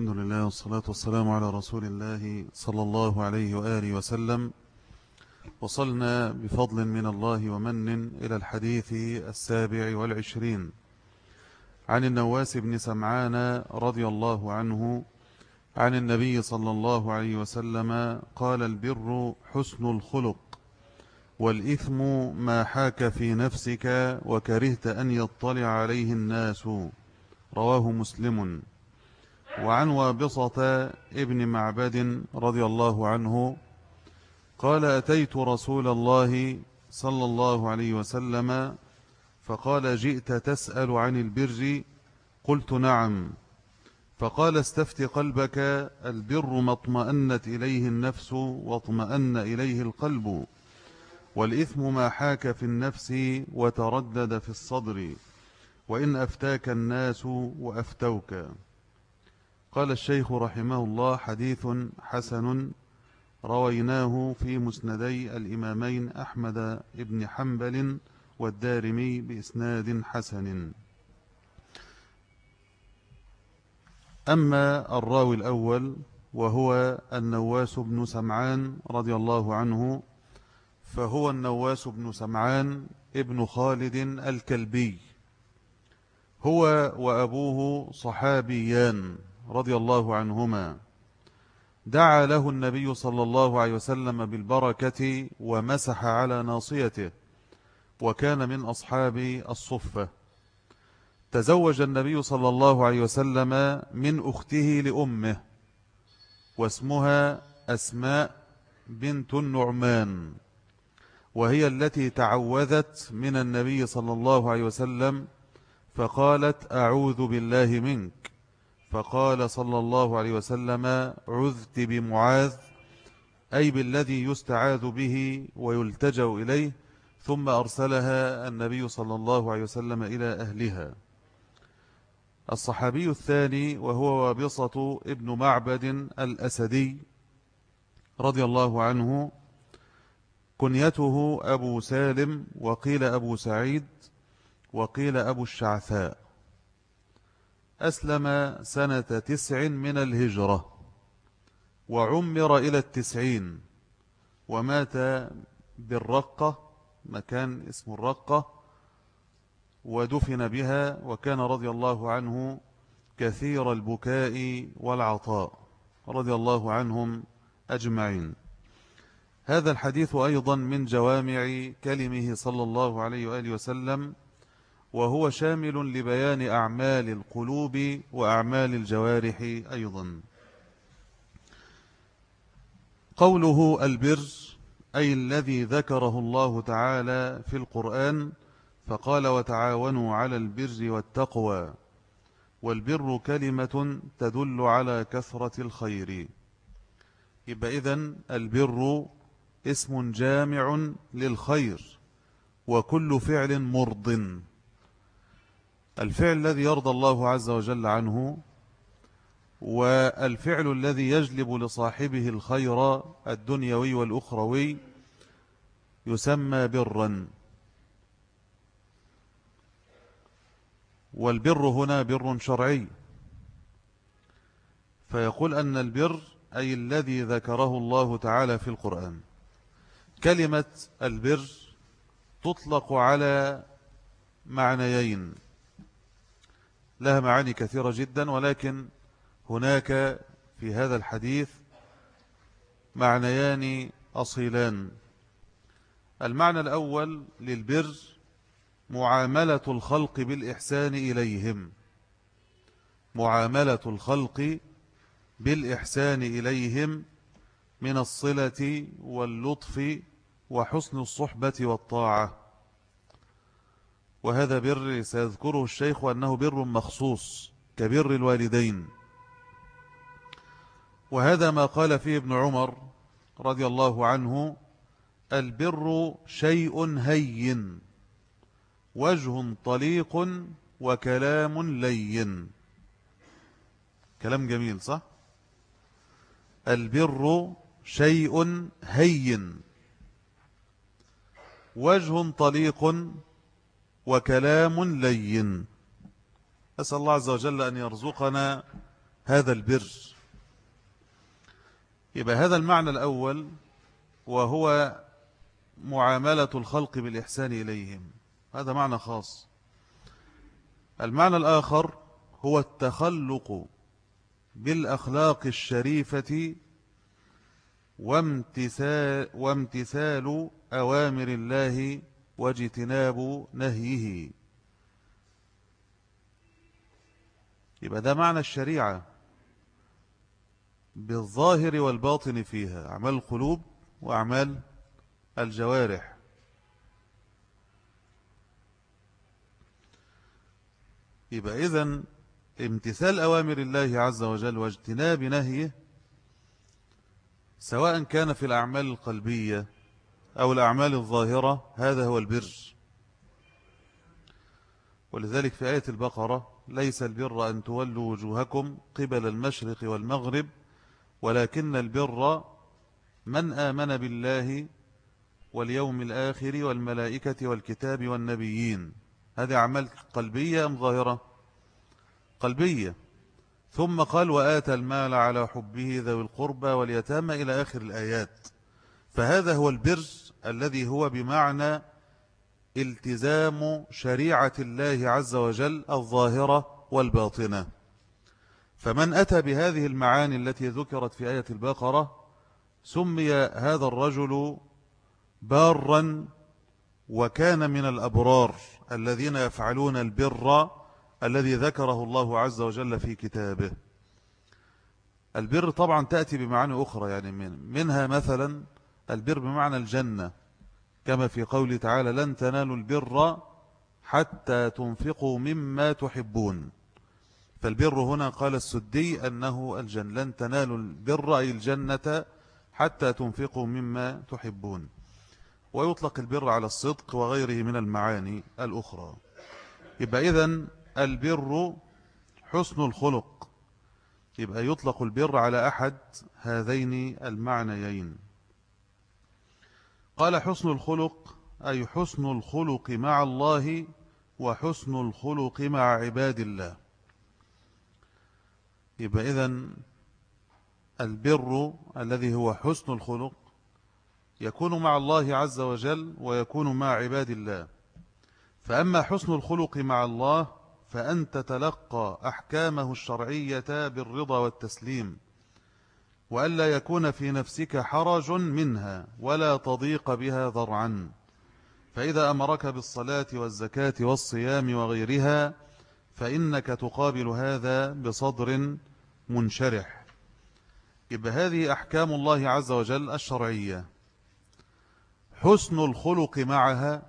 الحمد لله والصلاة والسلام على رسول الله صلى الله عليه وآله وسلم. وصلنا بفضل من الله ومن إلى الحديث السابع والعشرين. عن النواس بن سمعان رضي الله عنه عن النبي صلى الله عليه وسلم قال البر حسن الخلق والإثم ما حاك في نفسك وكرهت أن يطلع عليه الناس. رواه مسلم. وعن وابصة ابن معبد رضي الله عنه قال أتيت رسول الله صلى الله عليه وسلم فقال جئت تسأل عن البر قلت نعم فقال استفت قلبك البر ما اطمأنت إليه النفس واطمأن إليه القلب والإثم ما حاك في النفس وتردد في الصدر وإن أفتاك الناس وأفتوك قال الشيخ رحمه الله حديث حسن رويناه في مسندي الإمامين أحمد بن حنبل والدارمي بإسناد حسن. أما الراوي الأول وهو النواس بن سمعان رضي الله عنه فهو النواس بن سمعان ابن خالد الكلبي. هو وأبوه صحابيان. رضي الله عنهما دعا له النبي صلى الله عليه وسلم بالبركة ومسح على ناصيته وكان من أصحاب الصفة. تزوج النبي صلى الله عليه وسلم من أخته لأمه واسمها أسماء بنت النعمان وهي التي تعوذت من النبي صلى الله عليه وسلم فقالت أعوذ بالله منك. فقال صلى الله عليه وسلم عذت بمعاذ أي بالذي يستعاذ به ويلتجأ إليه ثم أرسلها النبي صلى الله عليه وسلم إلى أهلها. الصحابي الثاني وهو وابصة ابن معبد الأسدي رضي الله عنه كنيته أبو سالم وقيل أبو سعيد وقيل أبو الشعثاء. أسلم سنة تسع من الهجرة وعمر إلى التسعين ومات بالرقة مكان اسم الرقة ودفن بها وكان رضي الله عنه كثير البكاء والعطاء رضي الله عنهم أجمعين. هذا الحديث أيضا من جوامع كلمه صلى الله عليه وآله وسلم وهو شامل لبيان أعمال القلوب وأعمال الجوارح أيضا. قوله البر أي الذي ذكره الله تعالى في القرآن فقال وتعاونوا على البر والتقوى والبر كلمة تدل على كثرة الخير. يبقى إذن البر اسم جامع للخير وكل فعل مرضٍ. الفعل الذي يرضى الله عز وجل عنه والفعل الذي يجلب لصاحبه الخير الدنيوي والأخروي يسمى برا. والبر هنا بر شرعي. فيقول أن البر أي الذي ذكره الله تعالى في القرآن. كلمة البر تطلق على معنيين. لها معاني كثيرة جدا ولكن هناك في هذا الحديث معنيان أصيلان. المعنى الأول للبر معاملة الخلق بالإحسان إليهم. معاملة الخلق بالإحسان إليهم من الصلة واللطف وحسن الصحبة والطاعة. وهذا بر سيذكره الشيخ أنه بر مخصوص كبر الوالدين. وهذا ما قال فيه ابن عمر رضي الله عنه البر شيء هين وجه طليق وكلام لين. كلام جميل صح؟ البر شيء هين وجه طليق وكلام لين. أسأل الله عز وجل أن يرزقنا هذا البر. يبقى هذا المعنى الأول وهو معاملة الخلق بالإحسان إليهم. هذا معنى خاص. المعنى الآخر هو التخلق بالأخلاق الشريفة وامتثال, وامتثال أوامر الله واجتناب نهيه. يبقى ده معنى الشريعة بالظاهر والباطن فيها أعمال القلوب وأعمال الجوارح. يبقى إذن امتثال أوامر الله عز وجل واجتناب نهيه سواء كان في الأعمال القلبية أو الأعمال الظاهرة هذا هو البر. ولذلك في آية البقرة ليس البر أن تولوا وجوهكم قبل المشرق والمغرب ولكن البر من آمن بالله واليوم الآخر والملائكة والكتاب والنبيين. هذه أعمال قلبية أم ظاهرة؟ قلبية. ثم قال وآتى المال على حبه ذوي القربى واليتامى إلى آخر الآيات. فهذا هو البر الذي هو بمعنى التزام شريعة الله عز وجل الظاهرة والباطنة. فمن أتى بهذه المعاني التي ذكرت في آية البقرة سمي هذا الرجل بارا وكان من الأبرار الذين يفعلون البر الذي ذكره الله عز وجل في كتابه. البر طبعا تأتي بمعاني أخرى يعني من منها مثلا البر بمعنى الجنة كما في قوله تعالى لن تنالوا البر حتى تنفقوا مما تحبون. فالبر هنا قال السدي أنه الجنة لن تنالوا البر أي الجنة حتى تنفقوا مما تحبون. ويطلق البر على الصدق وغيره من المعاني الأخرى. يبقى إذن البر حسن الخلق. يبقى يطلق البر على أحد هذين المعنيين. قال حسن الخلق أي حسن الخلق مع الله وحسن الخلق مع عباد الله. يبقى إذن البر الذي هو حسن الخلق يكون مع الله عز وجل ويكون مع عباد الله. فأما حسن الخلق مع الله فأن تتلقى أحكامه الشرعية بالرضا والتسليم. وألا يكون في نفسك حرج منها ولا تضيق بها ذرعا. فإذا أمرك بالصلاة والزكاة والصيام وغيرها فإنك تقابل هذا بصدر منشرح. يبقى هذه أحكام الله عز وجل الشرعية. حسن الخلق معها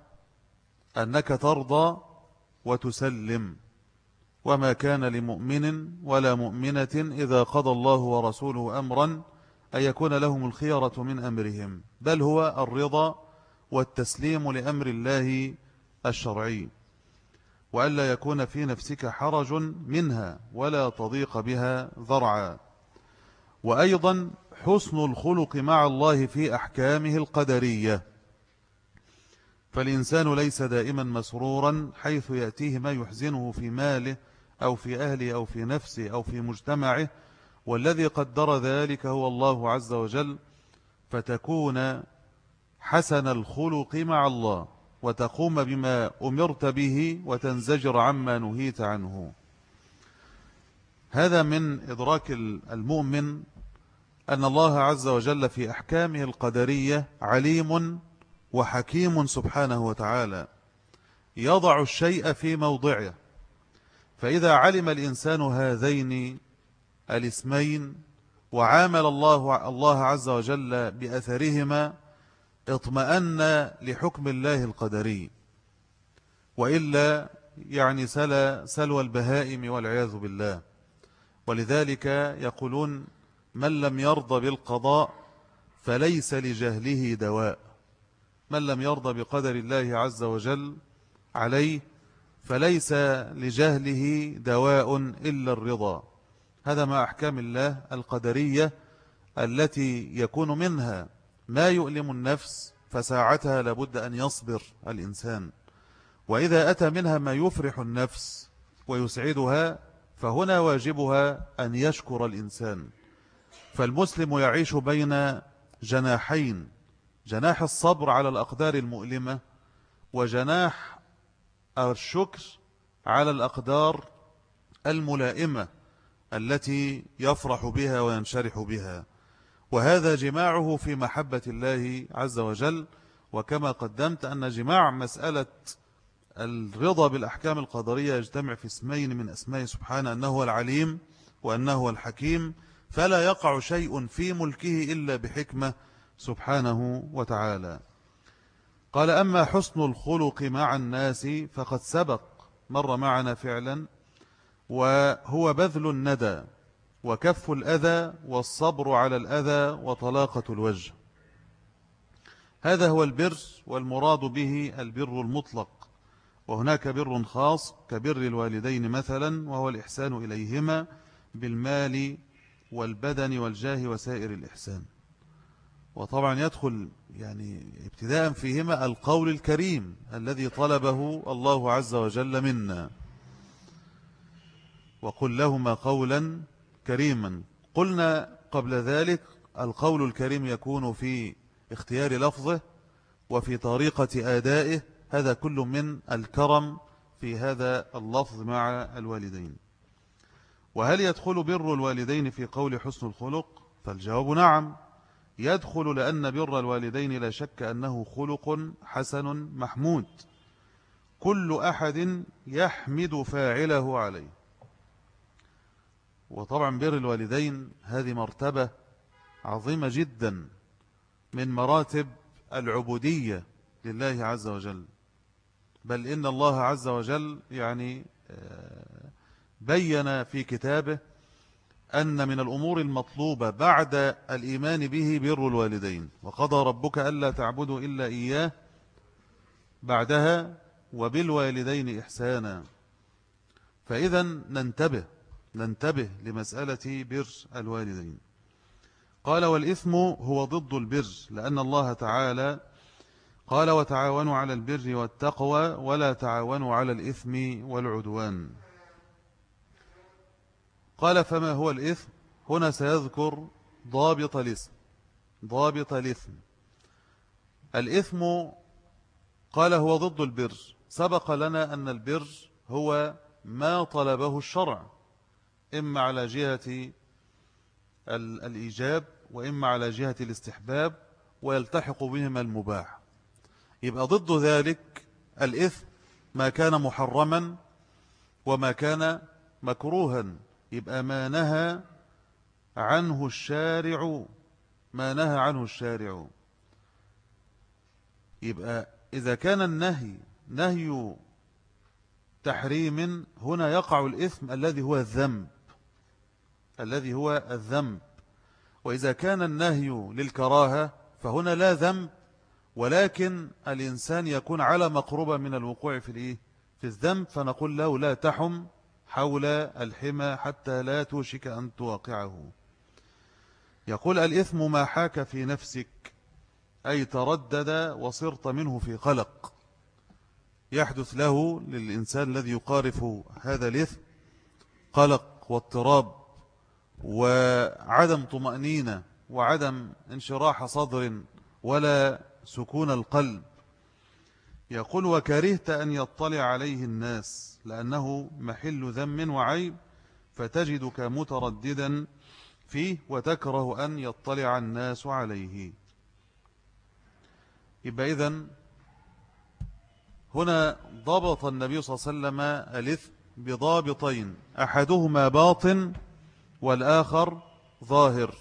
أنك ترضى وتسلم. وما كان لمؤمن ولا مؤمنة إذا قضى الله ورسوله أمرا أن يكون لهم الخيرة من أمرهم بل هو الرضا والتسليم لأمر الله الشرعي وألا يكون في نفسك حرج منها ولا تضيق بها ذرعا وأيضا حسن الخلق مع الله في أحكامه القدرية فالإنسان ليس دائما مسرورا حيث يأتيه ما يحزنه في ماله أو في أهله أو في نفسه أو في مجتمعه والذي قدر ذلك هو الله عز وجل فتكون حسن الخلق مع الله وتقوم بما أمرت به وتنزجر عما نهيت عنه. هذا من إدراك المؤمن أن الله عز وجل في أحكامه القدرية عليم وحكيم سبحانه وتعالى يضع الشيء في موضعه. فإذا علم الإنسان هذين الاسمين وعامل الله الله عز وجل بأثرهما اطمأن لحكم الله القدري. وإلا يعني سل سلوى البهائم والعياذ بالله. ولذلك يقولون من لم يرضى بالقضاء فليس لجهله دواء. من لم يرضى بقدر الله عز وجل عليه فليس لجهله دواء إلا الرضا. هذا ما أحكام الله القدرية التي يكون منها ما يؤلم النفس فساعتها لابد أن يصبر الإنسان. وإذا أتى منها ما يفرح النفس ويسعدها فهنا واجبها أن يشكر الإنسان. فالمسلم يعيش بين جناحين جناح الصبر على الأقدار المؤلمة وجناح الشكر على الأقدار الملائمة التي يفرح بها وينشرح بها. وهذا جماعة في محبة الله عز وجل. وكما قدمت أن جماع مسألة الرضا بالأحكام القدرية يجتمع في اسمين من أسماء سبحانه أنه هو العليم وأنه هو الحكيم. فلا يقع شيء في ملكه إلا بحكمة سبحانه وتعالى. قال أما حسن الخلق مع الناس فقد سبق مر معنا فعلا وهو بذل الندى وكف الأذى والصبر على الأذى وطلاقة الوجه. هذا هو البر والمراد به البر المطلق وهناك بر خاص كبر الوالدين مثلا وهو الإحسان إليهما بالمال والبدن والجاه وسائر الإحسان. وطبعا يدخل يعني ابتداء فيهما القول الكريم الذي طلبه الله عز وجل منا. وقل لهما قولا كريما. قلنا قبل ذلك القول الكريم يكون في اختيار لفظه وفي طريقة آدائه. هذا كل من الكرم في هذا اللفظ مع الوالدين. وهل يدخل بر الوالدين في قول حسن الخلق؟ فالجواب نعم. يدخل لأن بر الوالدين لا شك أنه خلق حسن محمود. كل أحد يحمد فاعله عليه. وطبعا بر الوالدين هذه مرتبة عظيمة جدا من مراتب العبودية لله عز وجل. بل إن الله عز وجل يعني آه، بين في كتابه أن من الأمور المطلوبة بعد الإيمان به بر الوالدين. وقضى ربك ألا تعبدوا إلا إياه بعدها وبالوالدين إحسانا. فإذا ننتبه ننتبه لمسألة بر الوالدين. قال والإثم هو ضد البر لأن الله تعالى قال وتعاونوا على البر والتقوى ولا تعاونوا على الإثم والعدوان. قال فما هو الإثم؟ هنا سيذكر ضابط الإثم. ضابط الإثم. الإثم قال هو ضد البر. سبق لنا أن البر هو ما طلبه الشرع. إما على جهة الإيجاب وإما على جهة الاستحباب ويلتحق بهما المباح. يبقى ضد ذلك الإثم ما كان محرما وما كان مكروها. يبقى ما نهى عنه الشارع ما نهى عنه الشارع يبقى إذا كان النهي نهي تحريم هنا يقع الإثم الذي هو الذنب الذي هو الذنب وإذا كان النهي للكراهة فهنا لا ذنب ولكن الإنسان يكون على مقربة من الوقوع في؟ في الذنب فنقول له لا تحم حول الحمى حتى لا توشك أن تواقعه. يقول الإثم ما حاك في نفسك أي تردد وصرت منه في قلق يحدث له للإنسان الذي يقارف هذا الإثم قلق واضطراب وعدم طمأنينة وعدم انشراح صدر ولا سكون القلب. يقول وكرهت أن يطلع عليه الناس لأنه محل ذم وعيب فتجدك مترددا فيه وتكره أن يطلع الناس عليه. يبقى إذن هنا ضبط النبي صلى الله عليه وسلم الإثم بضابطين أحدهما باطن والآخر ظاهر.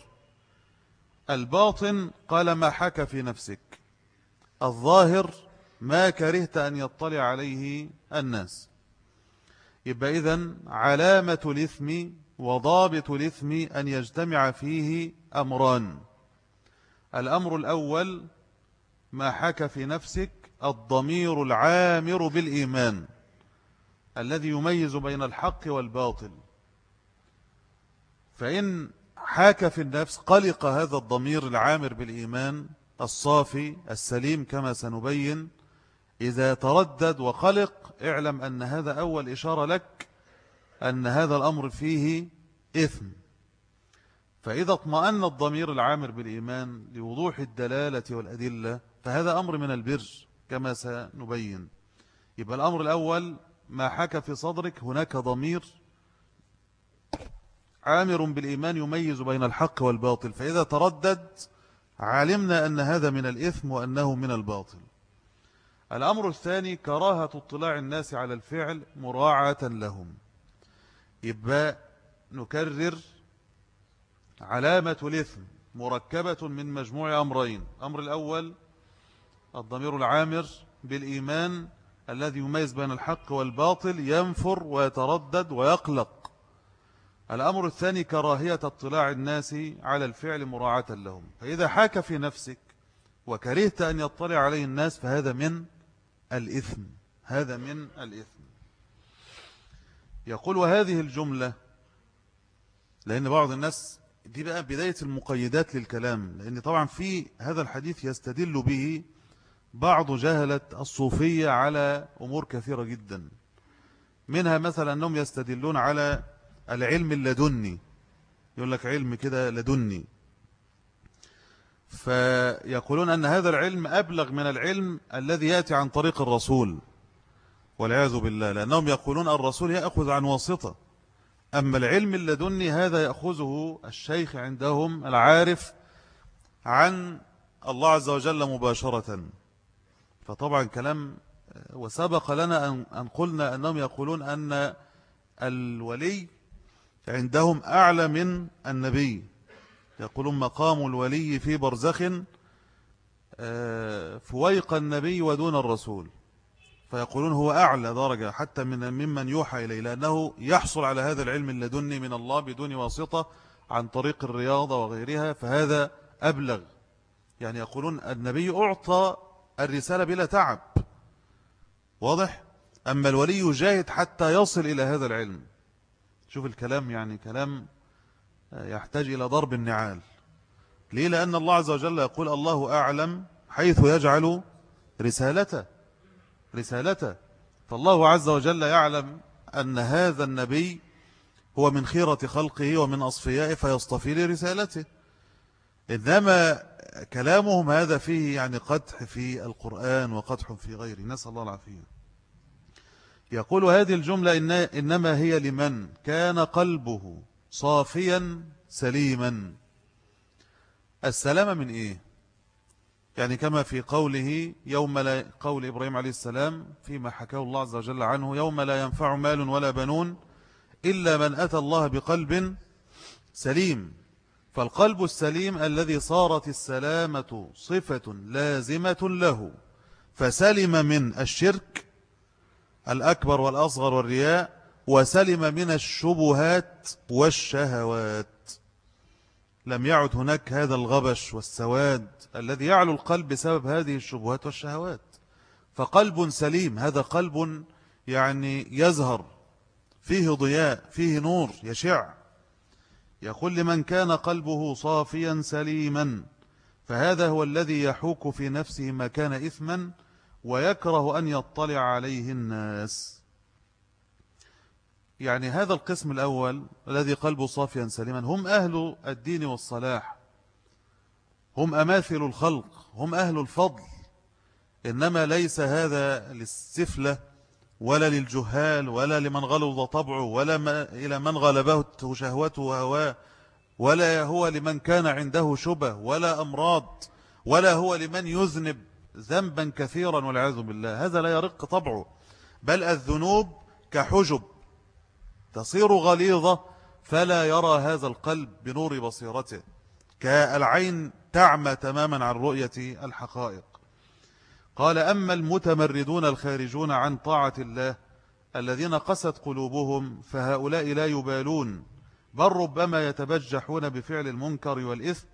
الباطن قال ما حكى في نفسك الظاهر ما كرهت أن يطلع عليه الناس. يبقى إذن علامة الإثم وضابط الإثم أن يجتمع فيه أمران. الأمر الأول ما حكى في نفسك الضمير العامر بالإيمان الذي يميز بين الحق والباطل. فإن حاك في النفس قلق هذا الضمير العامر بالإيمان الصافي السليم كما سنبين إذا تردد وقلق اعلم أن هذا أول إشارة لك أن هذا الأمر فيه إثم. فإذا اطمأن الضمير العامر بالإيمان لوضوح الدلالة والأدلة فهذا أمر من البر كما سنبين. يبقى الأمر الأول ما حكى في صدرك هناك ضمير عامر بالإيمان يميز بين الحق والباطل. فإذا تردد علمنا أن هذا من الإثم وأنه من الباطل. الأمر الثاني كراهة اطلاع الناس على الفعل مراعاة لهم. يبقى نكرر علامة الإثم مركبة من مجموع أمرين. أمر الأول الضمير العامر بالإيمان الذي يميز بين الحق والباطل ينفر ويتردد ويقلق. الأمر الثاني كراهية اطلاع الناس على الفعل مراعاة لهم. فإذا حاك في نفسك وكرهت أن يطلع عليه الناس فهذا من الإثم. هذا من الإثم. يقول وهذه الجملة لأن بعض الناس دي بقى بداية المقيدات للكلام لأن طبعا في هذا الحديث يستدل به بعض جهلة الصوفية على أمور كثيرة جدا. منها مثلا أنهم يستدلون على العلم اللدني. يقول لك علم كده لدني. فيقولون أن هذا العلم أبلغ من العلم الذي يأتي عن طريق الرسول. والعياذ بالله لأنهم يقولون الرسول يأخذ عن واسطة. أما العلم اللدني هذا يأخذه الشيخ عندهم العارف عن الله عز وجل مباشرة. فطبعا كلام وسبق لنا أن قلنا أنهم يقولون أن الولي عندهم أعلى من النبي. يقولون مقام الولي في برزخ آه، فويق النبي ودون الرسول. فيقولون هو أعلى درجة حتى من ممن يوحى إليه لأنه يحصل على هذا العلم اللدني من الله بدون واسطة عن طريق الرياضة وغيرها فهذا أبلغ. يعني يقولون النبي أعطى الرسالة بلا تعب. واضح؟ أما الولي يجاهد حتى يصل إلى هذا العلم. شوف الكلام يعني كلام يحتاج إلى ضرب النعال. ليه؟ لأن الله عز وجل يقول الله أعلم حيث يجعل رسالته. رسالته. فالله عز وجل يعلم أن هذا النبي هو من خيرة خلقه ومن أصفيائه فيصطفي لرسالته. إنما كلامهم هذا فيه يعني قدح في القرآن وقدح في غيره. نسأل الله العافية. يقول هذه الجملة إن إنما هي لمن كان قلبه. صافيا سليما. السلام من إيه؟ يعني كما في قوله يوم لا قول إبراهيم عليه السلام فيما حكاه الله عز وجل عنه يوم لا ينفع مال ولا بنون إلا من أتى الله بقلب سليم. فالقلب السليم الذي صارت السلامة صفة لازمة له فسلم من الشرك الأكبر والأصغر والرياء وسلم من الشبهات والشهوات. لم يعد هناك هذا الغبش والسواد الذي يعلو القلب بسبب هذه الشبهات والشهوات. فقلب سليم هذا قلب يعني يزهر فيه ضياء فيه نور يشع. يقول لمن كان قلبه صافيا سليما فهذا هو الذي يحوك في نفسه ما كان إثما ويكره أن يطلع عليه الناس. يعني هذا القسم الأول الذي قلبه صافيا سليما هم أهل الدين والصلاح. هم أماثل الخلق هم أهل الفضل. إنما ليس هذا للسفلة ولا للجهال ولا لمن غلظ طبعه ولا إلى من غلبه شهوته وهواه ولا هو لمن كان عنده شبه ولا أمراض ولا هو لمن يذنب ذنبا كثيرا والعياذ بالله. هذا لا يرق طبعه. بل الذنوب كحجب. تصير غليظة فلا يرى هذا القلب بنور بصيرته كالعين تعمى تماما عن رؤية الحقائق. قال أما المتمردون الخارجون عن طاعة الله الذين قست قلوبهم فهؤلاء لا يبالون بل ربما يتبجحون بفعل المنكر والإثم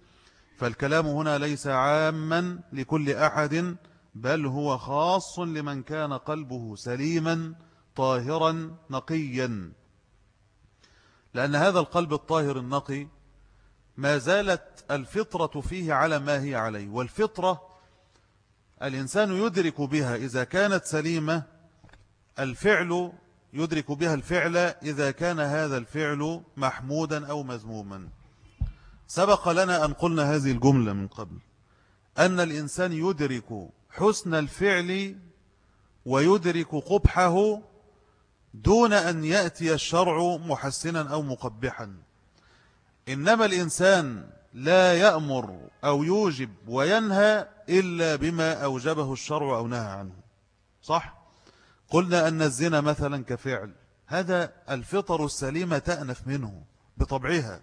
فالكلام هنا ليس عاما لكل أحد بل هو خاص لمن كان قلبه سليما طاهرا نقيا. لأن هذا القلب الطاهر النقي ما زالت الفطرة فيه على ما هي عليه والفطرة الإنسان يدرك بها إذا كانت سليمة الفعل يدرك بها الفعل إذا كان هذا الفعل محمودا أو مذموما. سبق لنا أن قلنا هذه الجملة من قبل أن الإنسان يدرك حسن الفعل ويدرك قبحه دون أن يأتي الشرع محسنا أو مقبحا. إنما الإنسان لا يأمر أو يوجب وينهى إلا بما أوجبه الشرع أو نهى عنه. صح؟ قلنا أن الزنا مثلا كفعل. هذا الفطر السليمة تأنف منه بطبعها.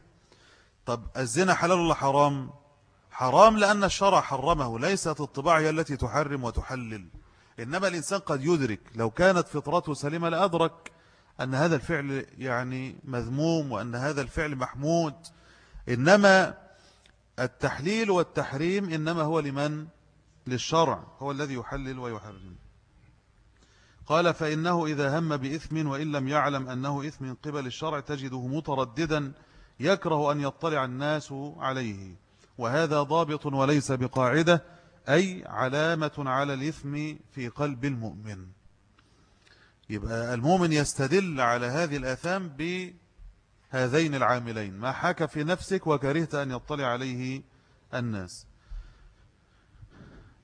طب الزنا حلال ولا حرام؟ حرام لأن الشرع حرمه. ليست الطباع هي التي تحرم وتحلل. إنما الإنسان قد يدرك لو كانت فطرته سليمة لأدرك أن هذا الفعل يعني مذموم وأن هذا الفعل محمود. إنما التحليل والتحريم إنما هو لمن؟ للشرع هو الذي يحلل ويحرم. قال فإنه إذا هم بإثم وإن لم يعلم أنه إثم من قبل الشرع تجده مترددا يكره أن يطلع الناس عليه. وهذا ضابط وليس بقاعدة أي علامة على الإثم في قلب المؤمن. يبقى المؤمن يستدل على هذه الآثام بهذين العاملين. ما حاك في نفسك وكرهت أن يطلع عليه الناس.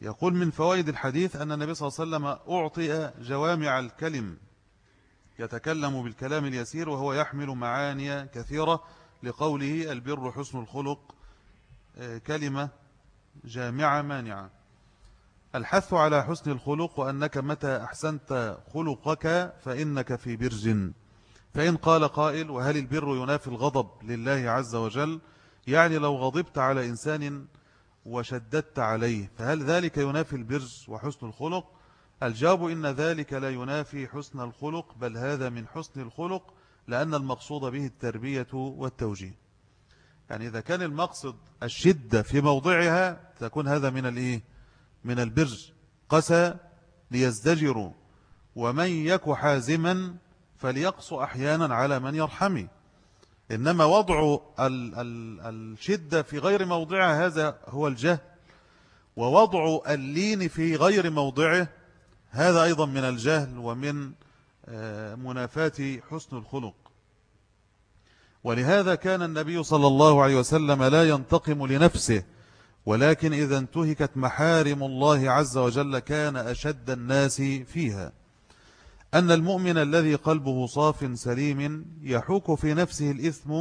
يقول من فوائد الحديث أن النبي صلى الله عليه وسلم أعطي جوامع الكلم يتكلم بالكلام اليسير وهو يحمل معاني كثيرة لقوله البر حسن الخلق آه، كلمة جامعة مانعة. الحث على حسن الخلق وأنك متى أحسنت خلقك فإنك في برج. فإن قال قائل وهل البر ينافي الغضب لله عز وجل؟ يعني لو غضبت على إنسان وشددت عليه فهل ذلك ينافي البر وحسن الخلق؟ الجواب إن ذلك لا ينافي حسن الخلق بل هذا من حسن الخلق لأن المقصود به التربية والتوجيه. يعني إذا كان المقصد الشدة في موضعها تكون هذا من الإيه؟ من البر قسى ليزدجروا. ومن يك حازما فليقص أحيانا على من يرحمه إنما وضع ال ال الشدة في غير موضعها هذا هو الجهل. ووضع اللين في غير موضعه هذا أيضا من الجهل ومن آه، منافاة حسن الخلق. ولهذا كان النبي صلى الله عليه وسلم لا ينتقم لنفسه ولكن إذا انتهكت محارم الله عز وجل كان أشد الناس فيها. أن المؤمن الذي قلبه صاف سليم يحوك في نفسه الإثم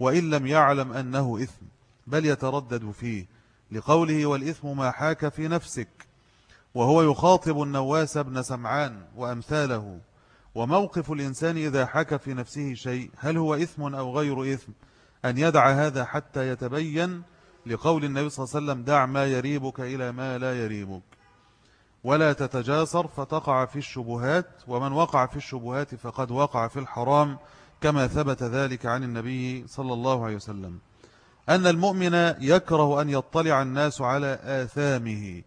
وإن لم يعلم أنه إثم بل يتردد فيه. لقوله والإثم ما حاك في نفسك وهو يخاطب النواس بن سمعان وأمثاله. وموقف الإنسان إذا حك في نفسه شيء هل هو إثم أو غير إثم؟ أن يدع هذا حتى يتبين لقول النبي صلى الله عليه وسلم دع ما يريبك إلى ما لا يريبك. ولا تتجاسر فتقع في الشبهات ومن وقع في الشبهات فقد وقع في الحرام كما ثبت ذلك عن النبي صلى الله عليه وسلم. أن المؤمن يكره أن يطلع الناس على آثامه.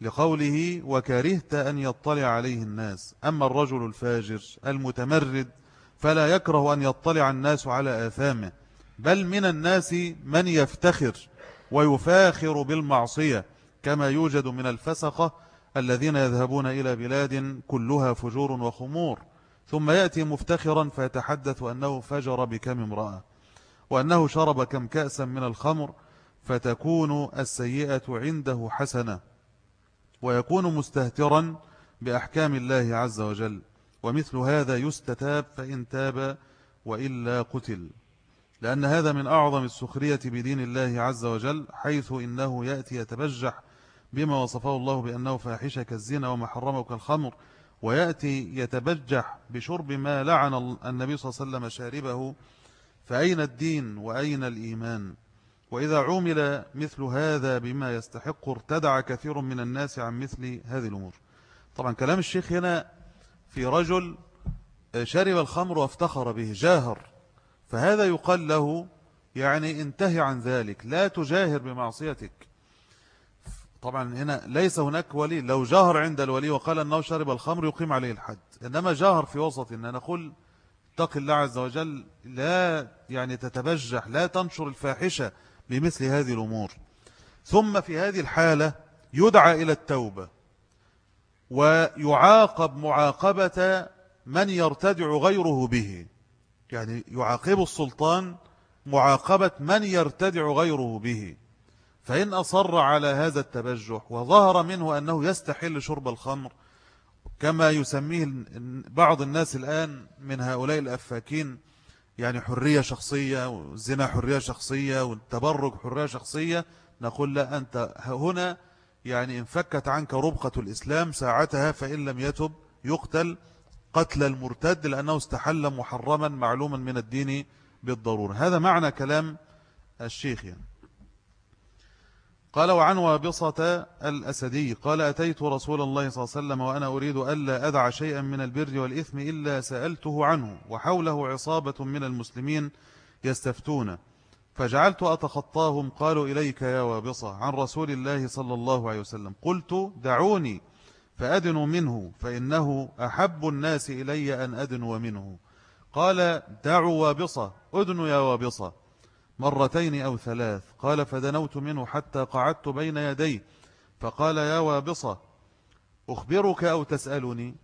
لقوله وكرهت أن يطلع عليه الناس. أما الرجل الفاجر المتمرد فلا يكره أن يطلع الناس على آثامه. بل من الناس من يفتخر ويفاخر بالمعصية كما يوجد من الفسقة الذين يذهبون إلى بلاد كلها فجور وخمور. ثم يأتي مفتخرا فيتحدث أنه فجر بكم امرأة وأنه شرب كم كأسا من الخمر فتكون السيئة عنده حسنة. ويكون مستهترا بأحكام الله عز وجل ومثل هذا يستتاب فإن تاب وإلا قتل. لأن هذا من أعظم السخرية بدين الله عز وجل حيث إنه يأتي يتبجح بما وصفه الله بأنه فاحشة كالزنا وما حرمه كالخمر ويأتي يتبجح بشرب ما لعن النبي صلى الله عليه وسلم شاربه. فأين الدين وأين الإيمان؟ وإذا عمل مثل هذا بما يستحق ارتدع كثير من الناس عن مثل هذه الأمور. طبعا كلام الشيخ هنا في رجل شرب الخمر وافتخر به جاهر. فهذا يقال له يعني انتهي عن ذلك لا تجاهر بمعصيتك. طبعا هنا ليس هناك ولي لو جاهر عند الولي وقال أنه شرب الخمر يقيم عليه الحد. إنما جاهر في وسط إن نقول اتق الله عز وجل لا يعني تتبجح لا تنشر الفاحشة. بمثل هذه الأمور. ثم في هذه الحالة يدعى إلى التوبة ويعاقب معاقبة من يرتدع غيره به. يعني يعاقب السلطان معاقبة من يرتدع غيره به. فإن أصر على هذا التبجح وظهر منه أنه يستحل شرب الخمر كما يسميه بعض الناس الآن من هؤلاء الأفاكين يعني حرية شخصية والزنا حرية شخصية والتبرج حرية شخصية. نقول لا أنت هنا يعني انفكت عنك ربقة الإسلام ساعتها فإن لم يتب يقتل قتل المرتد لأنه استحل محرما معلوما من الدين بالضرورة. هذا معنى كلام الشيخ يعني. قال وعن وابصة الأسدي قال أتيت رسول الله صلى الله عليه وسلم وأنا أريد ألا أدع شيئا من البر والإثم إلا سألته عنه وحوله عصابة من المسلمين يستفتون. فجعلت أتخطاهم قالوا إليك يا وابصة عن رسول الله صلى الله عليه وسلم. قلت دعوني فأدنوا منه فإنه أحب الناس إلي أن أدنوا منه. قال دعوا وابصة أدنوا يا وابصة. مرتين أو ثلاث. قال فدنوت منه حتى قعدت بين يديه. فقال يا وابصة أخبرك أو تسألني؟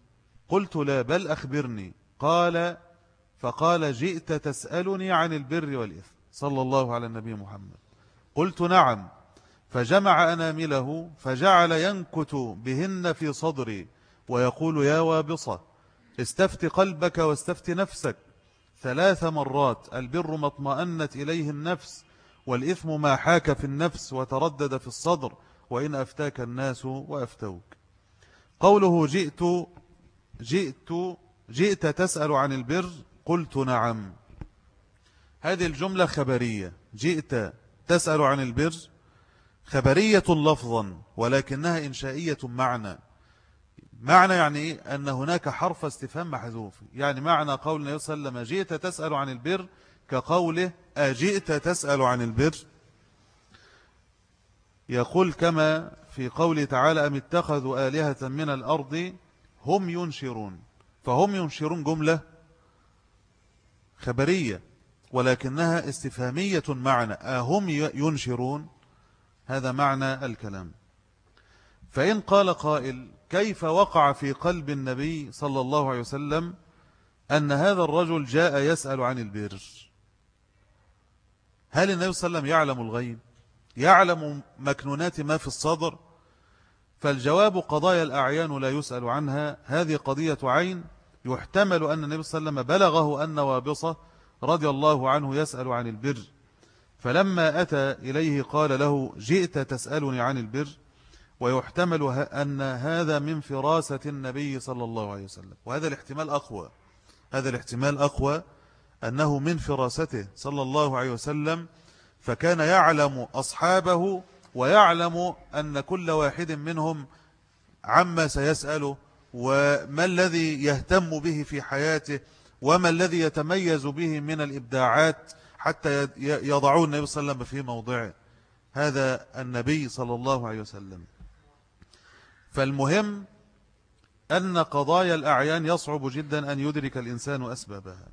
قلت لا بل أخبرني. قال فقال جئت تسألني عن البر والإثم. صلى الله على النبي محمد. قلت نعم. فجمع أنامله فجعل ينكت بهن في صدري ويقول يا وابصة استفت قلبك واستفت نفسك. ثلاث مرات. البر ما اطمأنت إليه النفس والإثم ما حاك في النفس وتردد في الصدر وإن أفتاك الناس وأفتوك. قوله جئت جئت جئت تسأل عن البر؟ قلت نعم. هذه الجملة خبرية. جئت تسأل عن البر؟ خبرية لفظا ولكنها إنشائية معنى. معنى يعني إيه؟ أن هناك حرف استفهام محذوف. يعني معنى قول النبي صلى الله عليه وسلم جئت تسأل عن البر كقوله أجئت تسأل عن البر يقول كما في قوله تعالى أم اتخذوا آلهة من الأرض؟ هم ينشرون فهم ينشرون جملة خبرية ولكنها استفهامية معنى. أهم ينشرون؟ هذا معنى الكلام. فإن قال قائل كيف وقع في قلب النبي صلى الله عليه وسلم أن هذا الرجل جاء يسأل عن البر؟ هل النبي صلى الله عليه وسلم يعلم الغيب؟ يعلم مكنونات ما في الصدر؟ فالجواب قضايا الأعيان لا يسأل عنها. هذه قضية عين يحتمل أن النبي صلى الله عليه وسلم بلغه أن وابصة رضي الله عنه يسأل عن البر. فلما أتى إليه قال له جئت تسألني عن البر؟ ويحتمل أن هذا من فراسة النبي صلى الله عليه وسلم. وهذا الاحتمال أقوى. هذا الاحتمال أقوى أنه من فراسته صلى الله عليه وسلم فكان يعلم أصحابه ويعلم أن كل واحد منهم عما سيسأله وما الذي يهتم به في حياته وما الذي يتميز به من الإبداعات حتى يضعون النبي صلى الله عليه وسلم في موضعه. هذا النبي صلى الله عليه وسلم. فالمهم أن قضايا الأعيان يصعب جدا أن يدرك الإنسان أسبابها.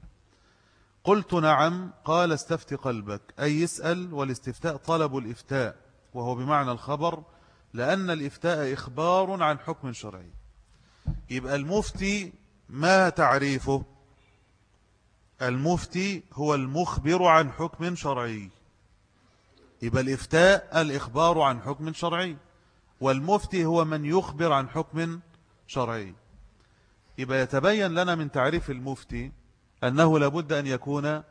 قلت نعم قال استفت قلبك أي يسأل والاستفتاء طلب الإفتاء وهو بمعنى الخبر لأن الإفتاء إخبار عن حكم شرعي. يبقى المفتي ما تعريفه؟ المفتي هو المخبر عن حكم شرعي. يبقى الإفتاء الإخبار عن حكم شرعي. والمفتي هو من يخبر عن حكم شرعي. يبقى يتبين لنا من تعريف المفتي أنه لابد أن يكون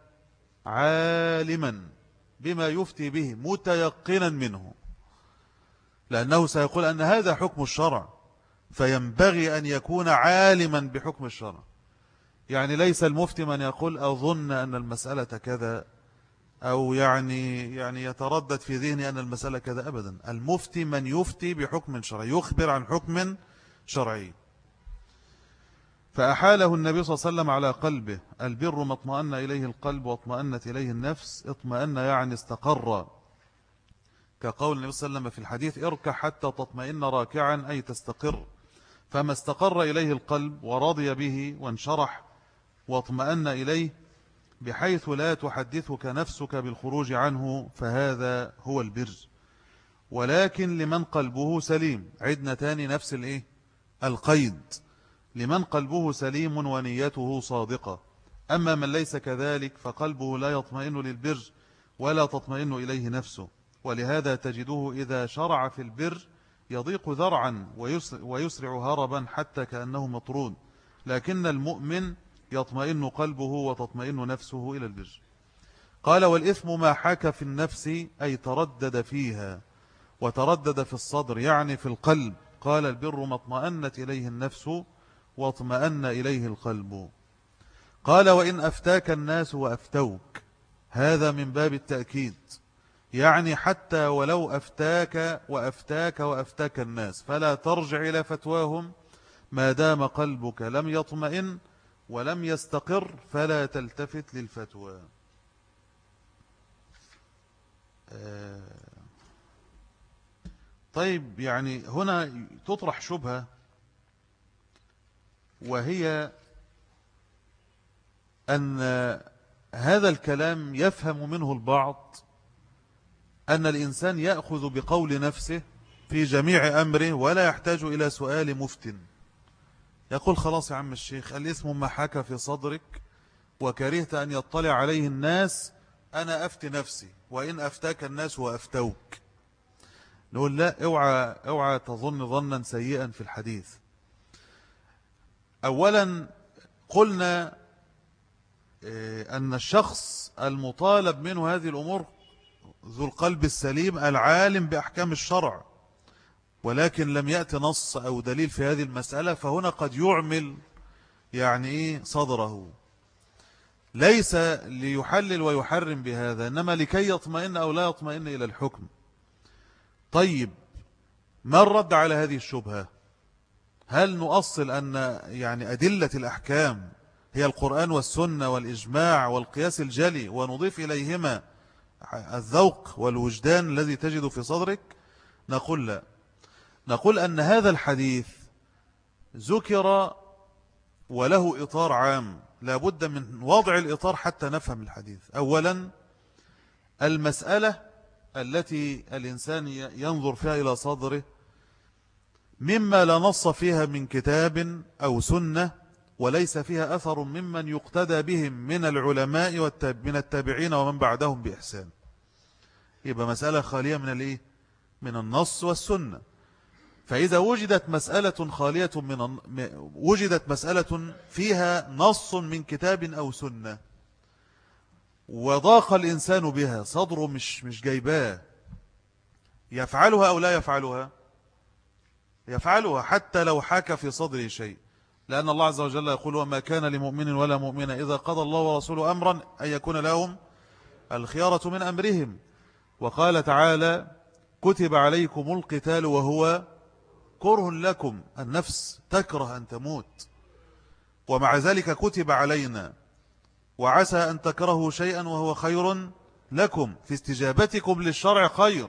عالما بما يفتي به متيقنا منه. لأنه سيقول أن هذا حكم الشرع فينبغي أن يكون عالما بحكم الشرع. يعني ليس المفتي من يقول أظن أن المسألة كذا أو يعني يعني يتردد في ذهني أن المسألة كذا أبدا. المفتي من يفتي بحكم شرعي يخبر عن حكم شرعي. فأحاله النبي صلى الله عليه وسلم على قلبه. البر ما اطمأن إليه القلب واطمأنت إليه النفس اطمأن يعني استقر. كقول النبي صلى الله عليه وسلم في الحديث اركع حتى تطمئن راكعا أي تستقر. فما استقر إليه القلب ورضي به وانشرح واطمأن إليه بحيث لا تحدثك نفسك بالخروج عنه فهذا هو البر. ولكن لمن قلبه سليم. عدنا تاني نفس الإيه؟ القيد. لمن قلبه سليم ونيته صادقة. أما من ليس كذلك فقلبه لا يطمئن للبر ولا تطمئن إليه نفسه. ولهذا تجده إذا شرع في البر يضيق ذرعا ويسرع هربا حتى كأنه مطرود. لكن المؤمن يطمئن قلبه وتطمئن نفسه إلى البر. قال والإثم ما حاك في النفس أي تردد فيها وتردد في الصدر يعني في القلب. قال البر ما اطمأنت إليه النفس واطمأن إليه القلب. قال وإن أفتاك الناس وأفتوك. هذا من باب التأكيد. يعني حتى ولو أفتاك وأفتاك وأفتاك الناس فلا ترجع إلى فتواهم. ما دام قلبك لم يطمئن ولم يستقر فلا تلتفت للفتوى. آه، طيب يعني هنا تطرح شبهة وهي أن هذا الكلام يفهم منه البعض أن الإنسان يأخذ بقول نفسه في جميع أمره ولا يحتاج إلى سؤال مفتن. يقول خلاص يا عم الشيخ الاسم ما حكى في صدرك وكرهت أن يطلع عليه الناس أنا أفتي نفسي وإن أفتاك الناس وأفتوك. نقول لا اوعى, اوعى تظن ظنا سيئا في الحديث. أولا قلنا إيه، أن الشخص المطالب منه هذه الأمور ذو القلب السليم العالم بأحكام الشرع. ولكن لم يأتي نص أو دليل في هذه المسألة فهنا قد يعمل يعني إيه؟ صدره. ليس ليحلل ويحرم بهذا إنما لكي يطمئن أو لا يطمئن إلى الحكم. طيب ما الرد على هذه الشبهة؟ هل نؤصل أن يعني أدلة الأحكام هي القرآن والسنة والإجماع والقياس الجلي ونضيف إليهما الذوق والوجدان الذي تجد في صدرك؟ نقول لا. نقول أن هذا الحديث ذكر وله إطار عام. لابد من وضع الإطار حتى نفهم الحديث. أولا المسألة التي الإنسان ينظر فيها إلى صدره مما لا نص فيها من كتاب أو سنة وليس فيها أثر ممن يقتدى بهم من العلماء من التابعين ومن بعدهم بإحسان. يبقى مسألة خالية من الإيه؟ من النص والسنة. فإذا وجدت مسألة خالية من وجدت مسألة فيها نص من كتاب أو سنة وضاق الإنسان بها صدره مش مش جايباه يفعلها أو لا يفعلها؟ يفعلها حتى لو حاك في صدره شيء. لأن الله عز وجل يقول وما كان لمؤمن ولا مؤمنة إذا قضى الله ورسوله أمرا أن يكون لهم الخيارة من أمرهم. وقال تعالى كتب عليكم القتال وهو كره لكم النفس تكره أن تموت. ومع ذلك كتب علينا وعسى أن تكرهوا شيئا وهو خير لكم في استجابتكم للشرع خير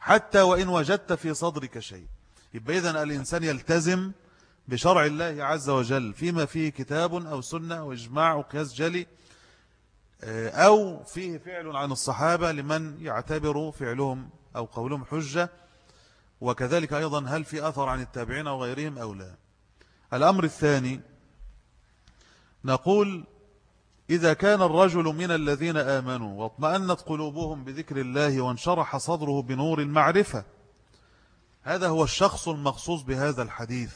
حتى وإن وجدت في صدرك شيء. يبقى إذن الإنسان يلتزم بشرع الله عز وجل فيما فيه كتاب أو سنة أو إجماع أو قياس جلي آه، أو فيه فعل عن الصحابة لمن يعتبر فعلهم أو قولهم حجة. وكذلك أيضا هل في أثر عن التابعين أو غيرهم أو لا. الأمر الثاني نقول إذا كان الرجل من الذين آمنوا واطمأنت قلوبهم بذكر الله وانشرح صدره بنور المعرفة هذا هو الشخص المخصوص بهذا الحديث.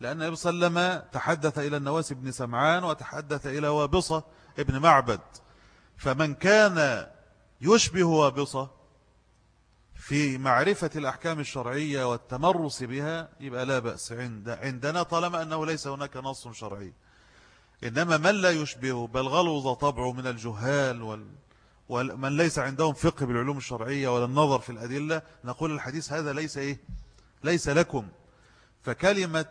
لأن النبي صلى الله عليه وسلم تحدث إلى النواس بن سمعان وتحدث إلى وابصة ابن معبد. فمن كان يشبه وابصة في معرفة الأحكام الشرعية والتمرس بها يبقى لا بأس. عند عندنا طالما أنه ليس هناك نص شرعي. إنما من لا يشبه بل غلظ طبعه من الجهال وال ومن ليس عندهم فقه بالعلوم الشرعية ولا النظر في الأدلة نقول الحديث هذا ليس إيه؟ ليس لكم. فكلمة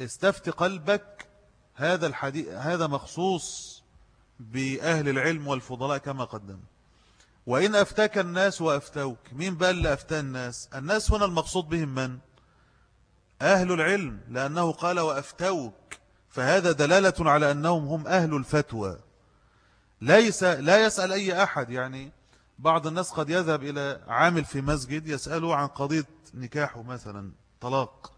استفت قلبك هذا الحديث هذا مخصوص بأهل العلم والفضلاء كما قدم وإن أفتاك الناس وأفتوك مين بقى اللي أفتى الناس؟ الناس هنا المقصود بهم من؟ أهل العلم لأنه قال وأفتوك. فهذا دلالة على أنهم هم أهل الفتوى. ليس لا يسأل أي أحد يعني بعض الناس قد يذهب إلى عامل في مسجد يسأله عن قضية نكاحه مثلا طلاق.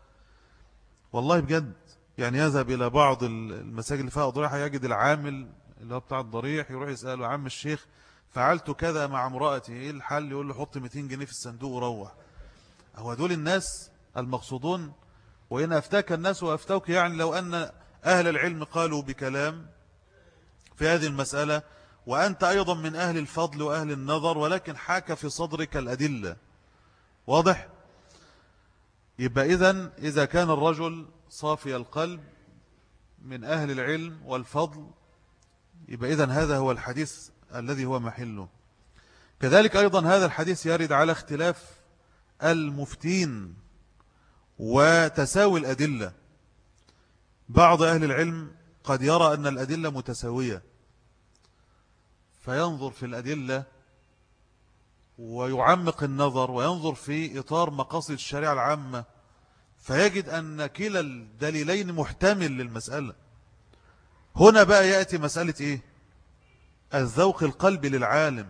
والله بجد يعني يذهب إلى بعض المساجد اللي فيها أضريحة يجد العامل اللي هو بتاع الضريح يروح يسأله عم الشيخ فعلت كذا مع امرأتي إيه الحل؟ يقول له حط 200 جنيه في الصندوق وروح. هو دول الناس المقصودون؟ وإن أفتاك الناس وأفتوك يعني لو أن أهل العلم قالوا بكلام في هذه المسألة وأنت أيضا من أهل الفضل وأهل النظر ولكن حاك في صدرك الأدلة. واضح؟ يبقى إذن إذا كان الرجل صافي القلب من أهل العلم والفضل يبقى إذن هذا هو الحديث الذي هو محله. كذلك أيضا هذا الحديث يرد على اختلاف المفتين وتساوي الأدلة. بعض أهل العلم قد يرى أن الأدلة متساوية فينظر في الأدلة ويعمق النظر وينظر في إطار مقاصد الشريعة العامة فيجد أن كلا الدليلين محتمل للمسألة. هنا بقى يأتي مسألة إيه؟ الذوق القلبي للعالم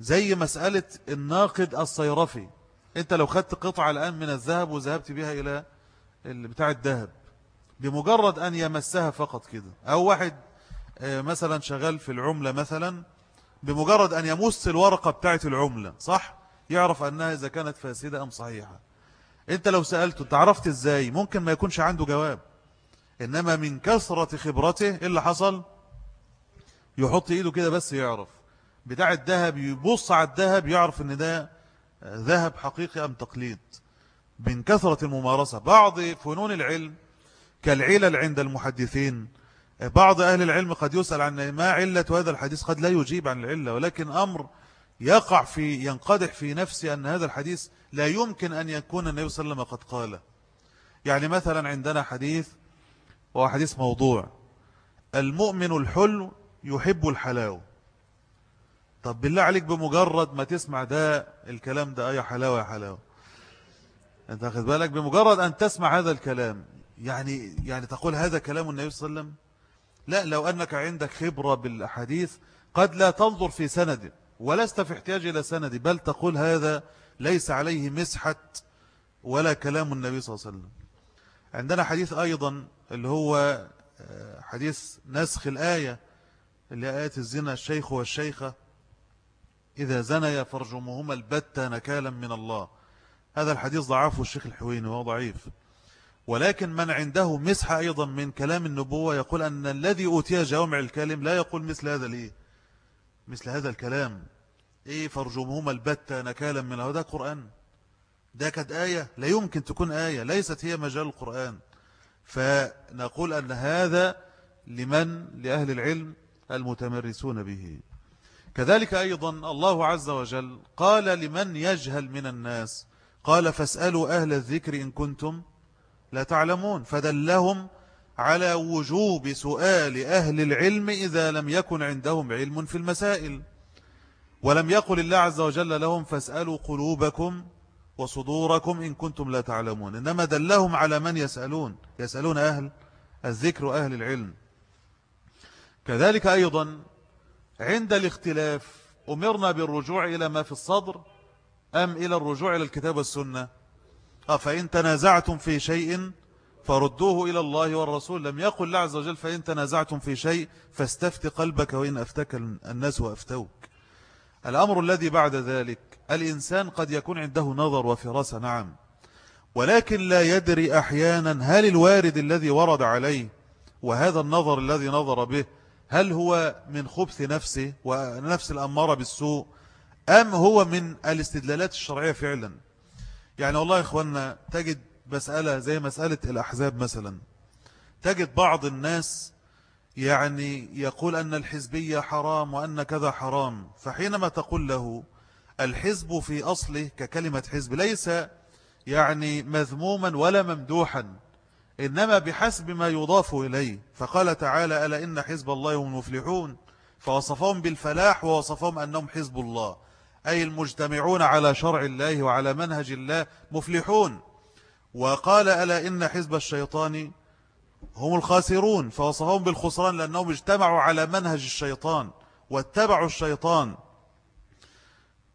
زي مسألة الناقد الصيرفي. أنت لو خدت قطعة الآن من الذهب وذهبت بها إلى بتاع الذهب بمجرد أن يمسها فقط كده أو واحد آه، مثلا شغال في العملة مثلا بمجرد أن يمس الورقة بتاعت العملة صح؟ يعرف أنها إذا كانت فاسدة أم صحيحة. أنت لو سألته تعرفت إزاي؟ ممكن ما يكونش عنده جواب. إنما من كثرة خبرته إيه اللي حصل؟ يحط إيده كده بس يعرف. بتاع الذهب يبص على الذهب يعرف أن ده ذهب حقيقي أم تقليد. من كثرة الممارسة بعض فنون العلم كالعلل عند المحدثين. بعض أهل العلم قد يسأل عن ما علة هذا الحديث؟ قد لا يجيب عن العلة ولكن أمر يقع في ينقدح في نفسي أن هذا الحديث لا يمكن أن يكون النبي صلى الله عليه وسلم قد قال. يعني مثلا عندنا حديث وهو حديث موضوع. المؤمن الحلو يحب الحلاوة. طب بالله عليك بمجرد ما تسمع ده الكلام ده أي حلاوة يا حلاوة؟ أنت أخذ بالك؟ بمجرد أن تسمع هذا الكلام يعني يعني تقول هذا كلام النبي صلى الله عليه وسلم؟ لا لو أنك عندك خبرة بالأحاديث قد لا تنظر في سند ولست في احتياج إلى سند بل تقول هذا ليس عليه مسحة ولا كلام النبي صلى الله عليه وسلم. عندنا حديث أيضا اللي هو آه، حديث نسخ الآية اللي آيات الزنا الشيخ والشيخة. إذا زنيا فرجمهما البتة نكالا من الله. هذا الحديث ضعفه الشيخ الحويني وهو ضعيف. ولكن من عنده مسح أيضا من كلام النبوة يقول أن الذي أوتي جوامع الكلم لا يقول مثل هذا الإيه؟ مثل هذا الكلام. إيه فرجمهما البتة نكالا من هذا قرآن. ده كانت آية. لا يمكن تكون آية. ليست هي مجال القرآن. فنقول أن هذا لمن؟ لأهل العلم. المتمرسون به. كذلك أيضا الله عز وجل قال لمن يجهل من الناس قال فاسألوا أهل الذكر إن كنتم لا تعلمون. فدلهم على وجوب سؤال أهل العلم إذا لم يكن عندهم علم في المسائل. ولم يقل الله عز وجل لهم فاسألوا قلوبكم وصدوركم إن كنتم لا تعلمون. إنما دلهم على من يسألون يسألون أهل الذكر وأهل العلم. كذلك أيضا عند الاختلاف أمرنا بالرجوع إلى ما في الصدر أم إلى الرجوع إلى الكتاب والسنة؟ آه، فإن تنازعتم في شيء فردوه إلى الله والرسول. لم يقل الله عز وجل فإن تنازعتم في شيء فاستفت قلبك وإن أفتك الناس وأفتوك. الأمر الذي بعد ذلك الإنسان قد يكون عنده نظر وفراسة نعم. ولكن لا يدري أحيانا هل الوارد الذي ورد عليه وهذا النظر الذي نظر به هل هو من خبث نفسه ونفس الأمارة بالسوء أم هو من الاستدلالات الشرعية فعلا؟ يعني والله يا إخوانا تجد مسألة زي مسألة الأحزاب مثلا. تجد بعض الناس يعني يقول أن الحزبية حرام وأن كذا حرام فحينما تقول له الحزب في أصله ككلمة حزب ليس يعني مذموما ولا ممدوحا. إنما بحسب ما يضاف إليه. فقال تعالى ألا إن حزب الله هم المفلحون؟ فوصفهم بالفلاح ووصفهم أنهم حزب الله. أي المجتمعون على شرع الله وعلى منهج الله مفلحون. وقال ألا إن حزب الشيطان هم الخاسرون؟ فوصفهم بالخسران لأنهم اجتمعوا على منهج الشيطان واتبعوا الشيطان.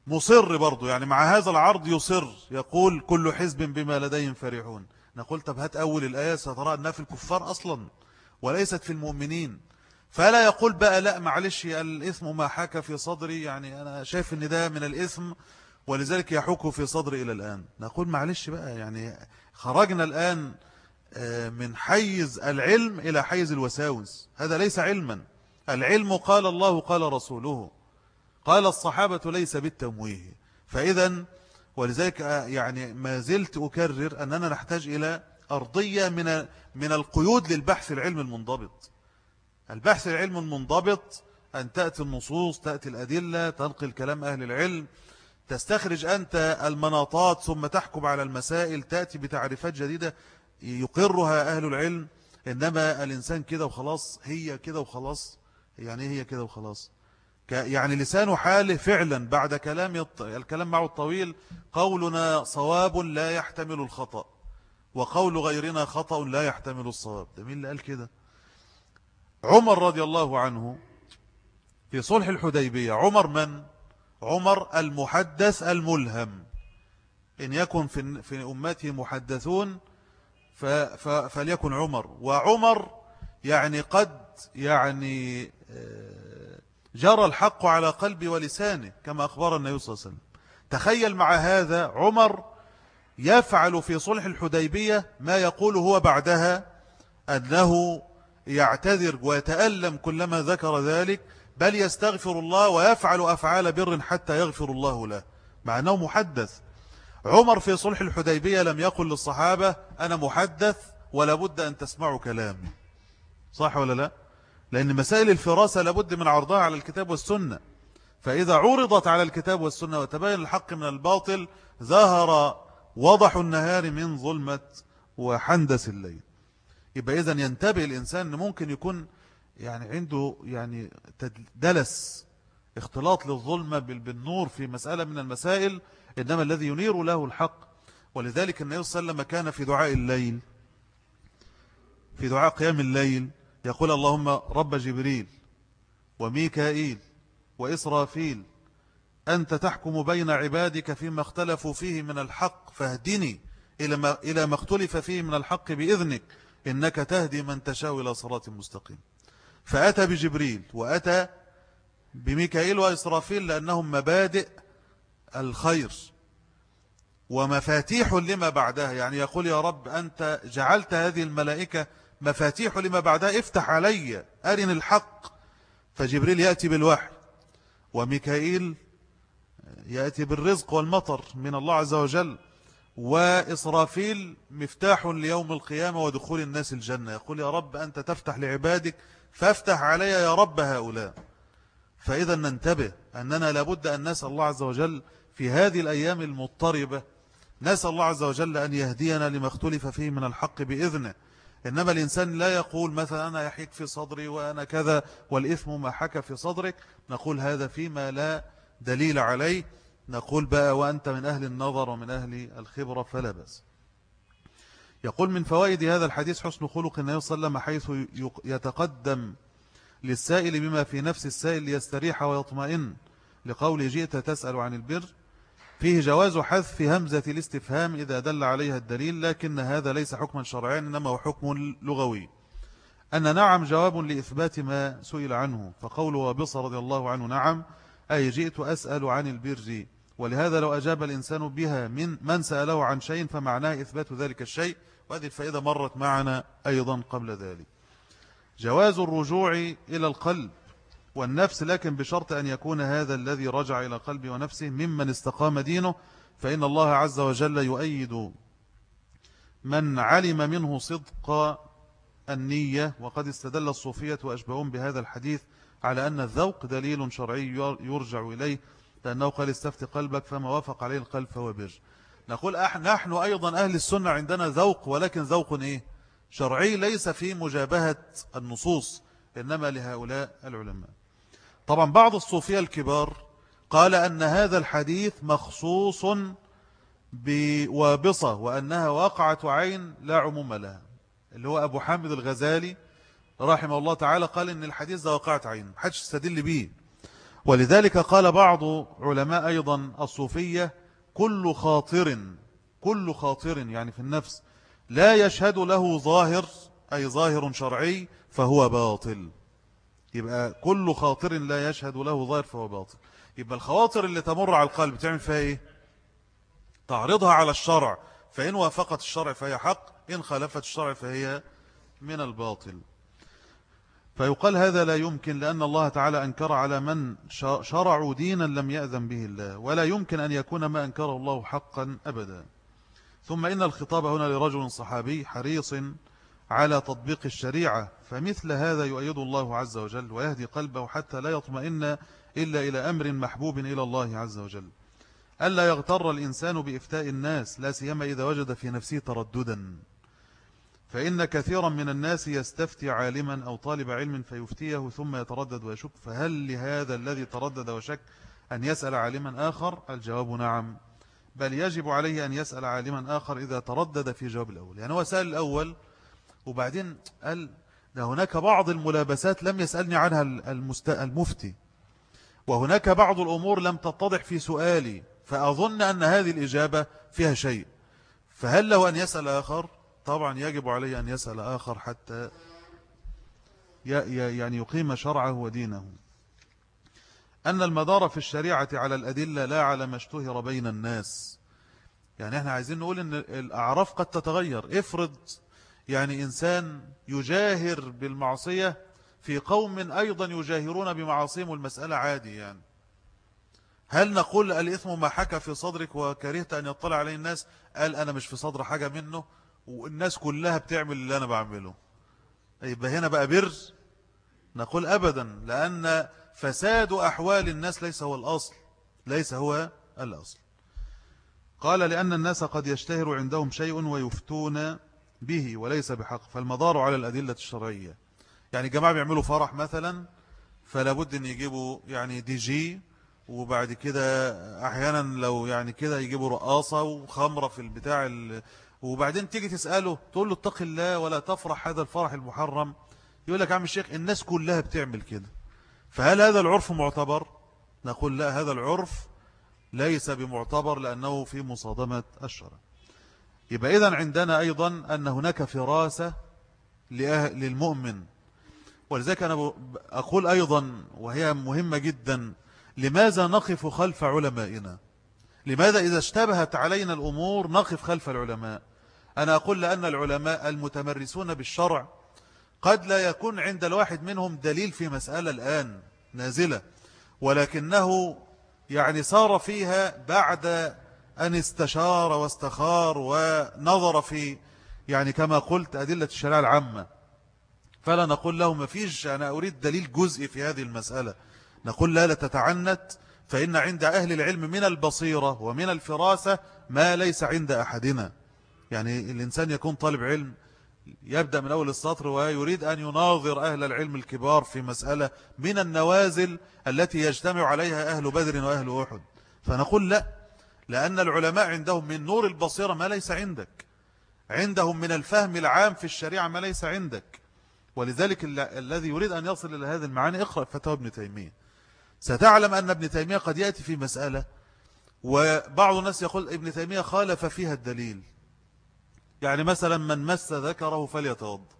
مصر برضو يعني مع هذا العرض يصر يقول كل حزب بما لديهم فرحون. نقول طب هات أول الآية سترى أنها في الكفار أصلا وليست في المؤمنين. فلا يقول بقى لا معلش الإثم ما حكى في صدري يعني أنا شايف أن ده من الإثم ولذلك يحك في صدري إلى الآن. نقول معلش بقى يعني خرجنا الآن آه، من حيز العلم إلى حيز الوساوس. هذا ليس علما. العلم قال الله قال رسوله. قال الصحابة ليس بالتمويه. فإذا ولذلك آه، يعني ما زلت أكرر أننا نحتاج إلى أرضية من من القيود للبحث العلم المنضبط. البحث العلم المنضبط أن تأتي النصوص تأتي الأدلة تنقل كلام أهل العلم تستخرج أنت المناطات ثم تحكم على المسائل تأتي بتعريفات جديدة يقرها أهل العلم. إنما الإنسان كده وخلاص هي كده وخلاص يعني هي كده وخلاص؟ يعني لسان حاله فعلا بعد كلام الكلام معه الطويل قولنا صواب لا يحتمل الخطأ وقول غيرنا خطأ لا يحتمل الصواب. ده مين اللي قال كده؟ عمر رضي الله عنه في صلح الحديبية عمر من؟ عمر المحدث الملهم. إن يكن في, في أمته محدثون فليكن عمر. وعمر يعني قد يعني آه، جرى الحق على قلبي ولسانه كما أخبر النبي صلى الله عليه وسلم. تخيل مع هذا عمر يفعل في صلح الحديبية ما يقول هو بعدها أنه يعتذر ويتألم كلما ذكر ذلك بل يستغفر الله ويفعل أفعال بر حتى يغفر الله له. مع أنه محدث. عمر في صلح الحديبية لم يقل للصحابة أنا محدث ولا بد أن تسمعوا كلامي. صح ولا لا؟ لأن مسائل الفراسة لابد من عرضها على الكتاب والسنة. فإذا عرضت على الكتاب والسنة وتبين الحق من الباطل ظهر وضح النهار من ظلمة وحندس الليل. يبقى إذن ينتبه الإنسان ممكن يكون يعني عنده يعني دلس اختلاط للظلمة بالنور في مسألة من المسائل إنما الذي ينير له الحق. ولذلك النبي صلى الله عليه وسلم كان في دعاء الليل في دعاء قيام الليل يقول اللهم رب جبريل وميكائيل وإسرافيل أنت تحكم بين عبادك فيما اختلفوا فيه من الحق فاهدني إلى ما, إلى ما اختلف فيه من الحق بإذنك إنك تهدي من تشاء إلى صراط مستقيم. فأتى بجبريل وأتى بميكائيل وإسرافيل لأنهم مبادئ الخير ومفاتيح لما بعدها. يعني يقول يا رب أنت جعلت هذه الملائكة مفاتيح لما بعدها افتح علي أرن الحق. فجبريل يأتي بالوحي وميكائيل يأتي بالرزق والمطر من الله عز وجل وإسرافيل مفتاح ليوم القيامة ودخول الناس الجنة. يقول يا رب أنت تفتح لعبادك فافتح علي يا رب هؤلاء. فإذا ننتبه أننا لابد أن نسأل الله عز وجل في هذه الأيام المضطربة نسأل الله عز وجل أن يهدينا لما اختلف فيه من الحق بإذنه. إنما الإنسان لا يقول مثلا أنا يحيك في صدري وأنا كذا والإثم ما حكى في صدرك. نقول هذا فيما لا دليل عليه. نقول بقى وأنت من أهل النظر ومن أهل الخبرة فلا بس يقول من فوائد هذا الحديث حسن خلق النبي صلى الله عليه وسلم حيث يتقدم للسائل بما في نفس السائل ليستريح ويطمئن لقول جئت تسأل عن البر. فيه جواز حذف همزة الاستفهام إذا دل عليها الدليل لكن هذا ليس حكما شرعيا إنما هو حكم لغوي. أن نعم جواب لإثبات ما سئل عنه فقول وابص رضي الله عنه نعم أي جئت أسأل عن البر ولهذا لو أجاب الإنسان بها من من سأله عن شيء فمعناه إثبات ذلك الشيء وهذه الفائدة مرت معنا أيضا قبل ذلك. جواز الرجوع إلى القلب. والنفس لكن بشرط أن يكون هذا الذي رجع إلى قلبه ونفسه ممن استقام دينه فإن الله عز وجل يؤيد من علم منه صدق النية وقد استدل الصوفية وأشبهون بهذا الحديث على أن الذوق دليل شرعي يرجع إليه لأنه قال استفت قلبك فما وافق عليه القلب فهو بر. نقول نحن أيضا أهل السنة عندنا ذوق ولكن ذوق إيه؟ شرعي ليس في مجابهة النصوص إنما لهؤلاء العلماء. طبعا بعض الصوفية الكبار قال أن هذا الحديث مخصوص بوابصة وأنها واقعة عين لا عموم لها. اللي هو أبو حامد الغزالي رحمه الله تعالى قال إن الحديث ده واقعة عين حدش استدل به. ولذلك قال بعض علماء أيضا الصوفية كل خاطر كل خاطر يعني في النفس لا يشهد له ظاهر أي ظاهر شرعي فهو باطل. يبقى كل خاطر لا يشهد له ظاهر فهو باطل. يبقى الخواطر اللي تمر على القلب تعمل فيها إيه؟ تعرضها على الشرع. فإن وافقت الشرع فهي حق إن خالفت الشرع فهي من الباطل. فيقال هذا لا يمكن لأن الله تعالى أنكر على من شرعوا دينا لم يأذن به الله. ولا يمكن أن يكون ما أنكره الله حقا أبدا. ثم إن الخطاب هنا لرجل صحابي حريص على تطبيق الشريعة فمثل هذا يؤيد الله عز وجل ويهدي قلبه حتى لا يطمئن إلا إلى أمر محبوب إلى الله عز وجل. ألا يغتر الإنسان بإفتاء الناس لا سيما إذا وجد في نفسه ترددا. فإن كثيرا من الناس يستفتي عالما أو طالب علم فيفتيه ثم يتردد ويشك فهل لهذا الذي تردد وشك أن يسأل عالما آخر؟ الجواب نعم. بل يجب عليه أن يسأل عالما آخر إذا تردد في جواب الأول. يعني هو سأل الأول وبعدين قال ده هناك بعض الملابسات لم يسألني عنها المفتي. وهناك بعض الأمور لم تتضح في سؤالي فأظن أن هذه الإجابة فيها شيء. فهل له أن يسأل آخر؟ طبعا يجب عليه أن يسأل آخر حتى يعني يقيم شرعه ودينه. أن المدار في الشريعة على الأدلة لا على ما اشتهر بين الناس. يعني إحنا عايزين نقول إن الأعراف قد تتغير. افرض يعني إنسان يجاهر بالمعصية في قوم أيضا يجاهرون بمعاصيهم المسألة عادي يعني. هل نقول الإثم ما حكى في صدرك وكرهت أن يطلع عليه الناس؟ قال أنا مش في صدر حاجة منه والناس كلها بتعمل اللي أنا بعمله. يبقى هنا بقى بر نقول أبدا لأن فساد أحوال الناس ليس هو الأصل ليس هو الأصل. قال لأن الناس قد يشتهر عندهم شيء ويفتون به وليس بحق فالمدار على الأدلة الشرعية. يعني جماعة بيعملوا فرح مثلا فلا بد إن يجيبوا يعني دي جي وبعد كده أحيانا لو يعني كده يجيبوا رقاصة وخمرة في البتاع وبعدين تيجي تسأله تقول له اتق الله ولا تفرح هذا الفرح المحرم. يقول لك عم الشيخ الناس كلها بتعمل كده. فهل هذا العرف معتبر؟ نقول لا هذا العرف ليس بمعتبر لأنه في مصادمة الشرع. يبقى إذن عندنا أيضا أن هناك فراسة للمؤمن. ولذلك أنا أقول أيضا وهي مهمة جدا لماذا نقف خلف علمائنا؟ لماذا إذا اشتبهت علينا الأمور نقف خلف العلماء؟ أنا أقول لأن العلماء المتمرسون بالشرع قد لا يكون عند الواحد منهم دليل في مسألة الآن نازلة ولكنه يعني صار فيها بعد أن استشار واستخار ونظر في يعني كما قلت أدلة الشريعة العامة. فلا نقول له ما فيش أنا أريد دليل جزء في هذه المسألة. نقول لا لا تتعنت فإن عند أهل العلم من البصيرة ومن الفراسة ما ليس عند أحدنا. يعني الإنسان يكون طالب علم يبدأ من أول السطر ويريد أن يناظر أهل العلم الكبار في مسألة من النوازل التي يجتمع عليها أهل بدر وأهل أحد. فنقول لا لأن العلماء عندهم من نور البصيرة ما ليس عندك. عندهم من الفهم العام في الشريعة ما ليس عندك. ولذلك الذي يريد أن يصل إلى هذه المعاني اقرأ فتوى ابن تيمية. ستعلم أن ابن تيمية قد يأتي في مسألة وبعض الناس يقول ابن تيمية خالف فيها الدليل. يعني مثلا من مس ذكره فليتوضأ.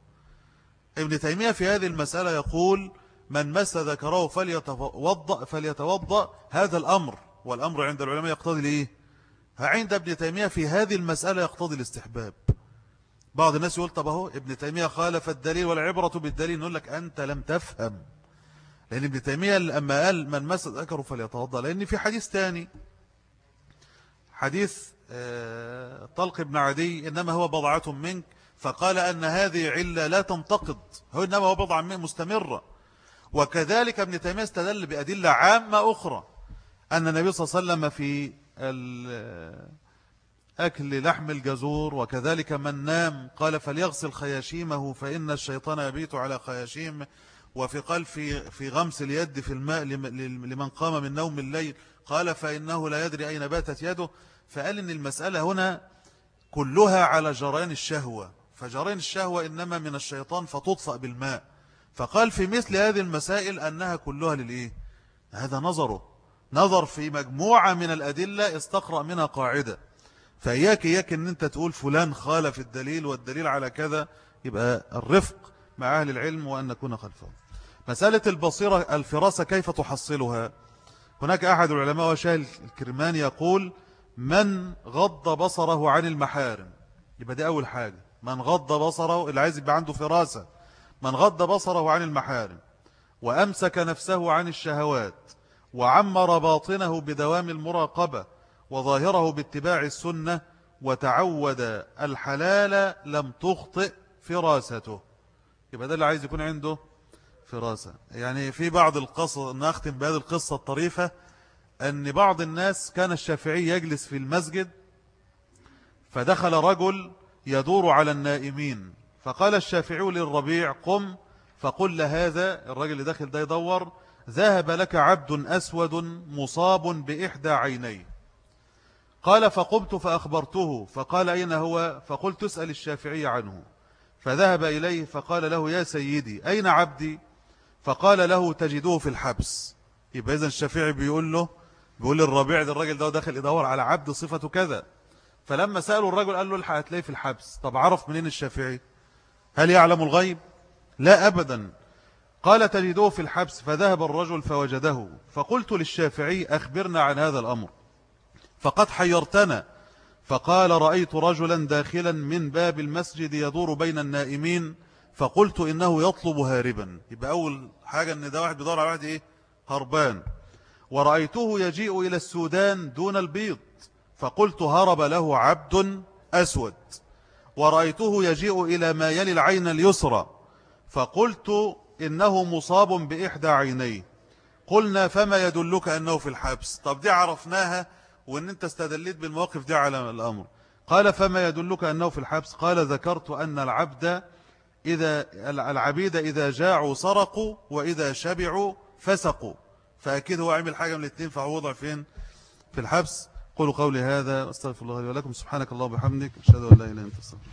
ابن تيمية في هذه المسألة يقول من مس ذكره فليتوضأ فليتوضأ هذا الأمر. والأمر عند العلماء يقتضي لإيه؟ عند ابن تيمية في هذه المسألة يقتضي الاستحباب. بعض الناس يقول طب أهو ابن تيمية خالف الدليل والعبرة بالدليل. نقول لك أنت لم تفهم. لأن ابن تيمية لما قال من مس ذكره فليتوضأ لأن في حديث تاني. حديث آه، طلق ابن عدي إنما هو بضعة منك. فقال أن هذه علة لا تنتقد هو إنما هو بضعة مستمرة. وكذلك ابن تيمية استدل بأدلة عامة أخرى. أن النبي صلى الله عليه وسلم في أكل لحم الجزور وكذلك من نام قال فليغسل خياشيمه فإن الشيطان يبيت على خياشيم وفي قال في, في غمس اليد في الماء لمن قام من نوم الليل قال فإنه لا يدري أين باتت يده. فقال إن المسألة هنا كلها على جريان الشهوة. فجريان الشهوة إنما من الشيطان فتطفأ بالماء. فقال في مثل هذه المسائل أنها كلها للإيه؟ هذا نظره. نظر في مجموعة من الأدلة استقرأ منها قاعدة. فإياك إياك أن أنت تقول فلان خالف الدليل والدليل على كذا يبقى الرفق مع أهل العلم وأن نكون خلفهم. مسألة البصيرة الفراسة كيف تحصلها؟ هناك أحد العلماء وشاه الكرمان يقول من غض بصره عن المحارم؟ يبقى دي أول حاجة. من غض بصره اللي عايز يبقى عنده فراسة. من غض بصره عن المحارم وأمسك نفسه عن الشهوات وعمر باطنه بدوام المراقبة وظاهره باتباع السنة وتعود الحلال لم تخطئ فراسته. يبقى ده اللي عايز يكون عنده فراسة. يعني في بعض القصة نختم بهذه القصة الطريفة أن بعض الناس كان الشافعي يجلس في المسجد فدخل رجل يدور على النائمين فقال الشافعي للربيع قم فقل لهذا الرجل اللي داخل ده يدور ذهب لك عبد أسود مصاب بإحدى عينيه. قال فقمت فأخبرته فقال أين هو؟ فقلت اسأل الشافعي عنه. فذهب إليه فقال له يا سيدي أين عبدي؟ فقال له تجدوه في الحبس. يبقى إذن الشافعي بيقول له بيقول للربيع ده الراجل ده داخل يدور على عبد صفته كذا. فلما سألوا الرجل قال له الحق هتلاقيه في الحبس. طب عرف منين الشافعي؟ هل يعلم الغيب؟ لا أبدا. قال تجدوه في الحبس فذهب الرجل فوجده فقلت للشافعي أخبرنا عن هذا الأمر. فقد حيرتنا فقال رأيت رجلا داخلا من باب المسجد يدور بين النائمين فقلت إنه يطلب هاربا. يبقى أول حاجة أن ده واحد بيدور على واحد إيه؟ هربان. ورأيته يجيء إلى السودان دون البيض فقلت هرب له عبد أسود. ورأيته يجيء إلى ما يلي العين اليسرى فقلت إنه مصاب بإحدى عينيه. قلنا فما يدلك أنه في الحبس؟ طب دي عرفناها وأن أنت استدليت بالمواقف دي على الأمر. قال فما يدلك أنه في الحبس؟ قال ذكرت أن العبد إذا العبيد إذا جاعوا سرقوا وإذا شبعوا فسقوا. فأكيد هو عمل حاجة من الاثنين فهو وضع فين؟ في الحبس. قولوا قولي هذا أستغفر الله لي ولكم. سبحانك الله وبحمدك. أشهد أن لا إله إلا أنت استغفر